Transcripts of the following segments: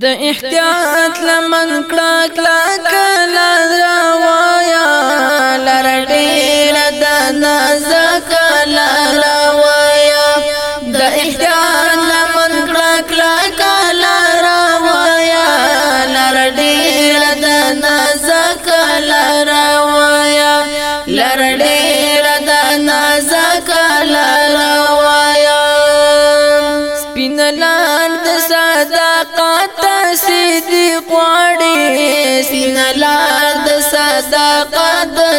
د احتیاط لمن کړه کلا کلا روايا لرډیر د ناز کلا روايا د احتیاط لمن کړه کلا کلا روايا لرډیر د ناز کلا روايا لرډیر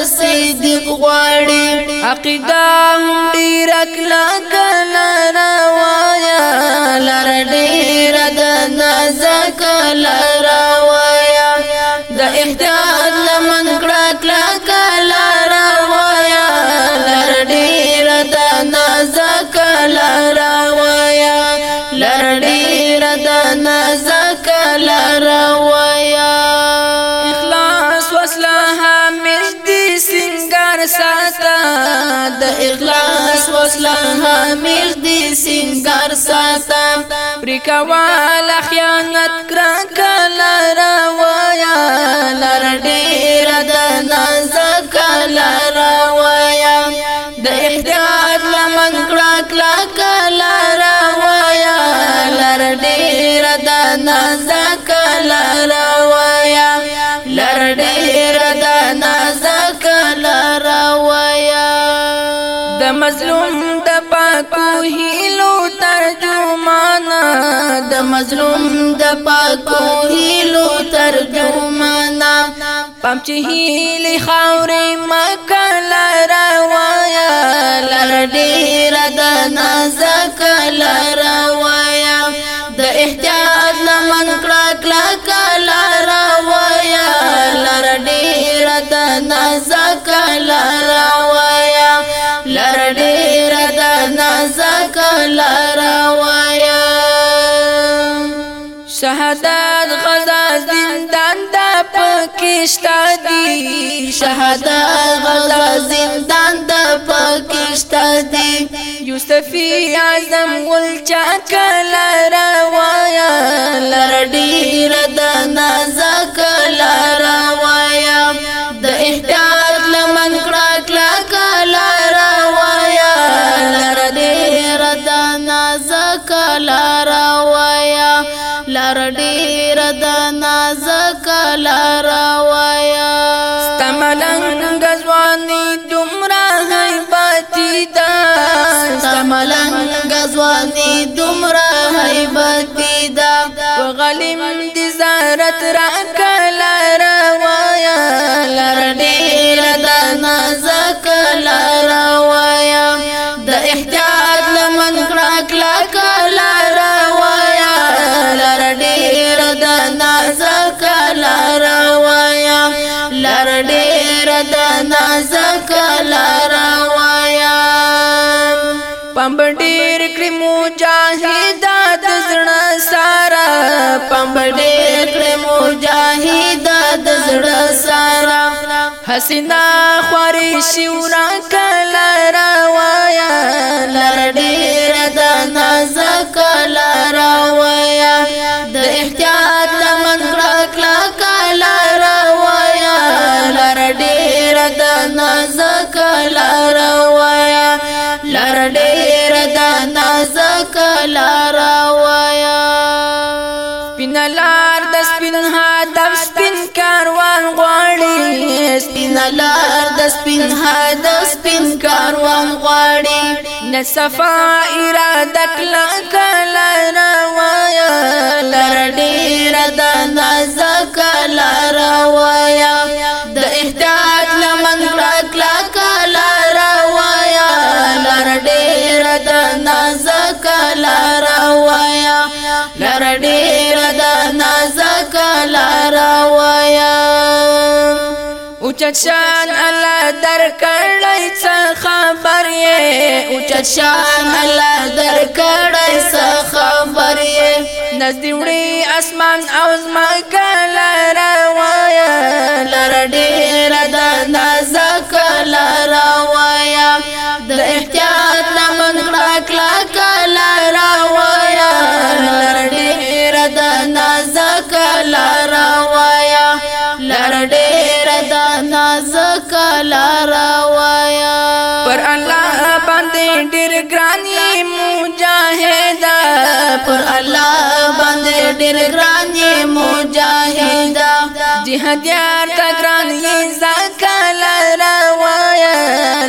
صدق غواړي عقیده هم ډیر کلک نه روایا لر ډیر د نزک لر ستا د اخلاص وسله همیش دې سنگار ساته پریکوال خیانت کرا کلا د مظلوم د پاکو هیلو ترجمانا د مظلوم د پاکو هیلو ترجمانا پم چې هیلې خاورې مکل روایا لر ډیر د نازک لر روایا د احتیاط لمن کړه کلا کلا روایا لر ډیر د نازک لر روایا کلا روایا شهادت غزا زندان دا پکشتا دی غزا زندان دا پکشتا اعظم ول چا کلا لار ډیر د نازک لار وایا ستملنګ ځواني دومره غیبتی دا ستملنګ ځواني دومره د نازک لارا وایا پمب ډیر کړی مجاهد د زړه سارا پمب ډیر کړی مجاهد د زړه سارا حسینا خوري شورا کل نازکلا روایا لر ډیر د سپین کاروان غواړي سپینلار د سپین هدف سپین کاروان غواړي نه صفا اراده کلا کلا روایا ډیر لر ډیر د نازک لار وایا اوچشان الله در کړی څه خبر یې اوچشان الله در کړی څه خبر یې نزدې وړي اسمان او زما کلا را وایا لر ډیر د نازک کلا روایا پر الله باندې ډېر ګرانی مجاهد پر الله باندې ډېر ګرانی مجاهد جهاد یار تا ګرانی زکلا روایا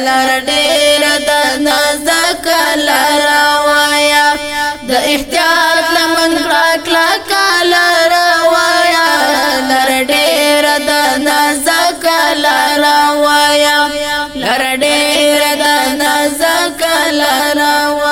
لار ډېر د نزکلا روایا د احتیاط غیرت نزا کلا را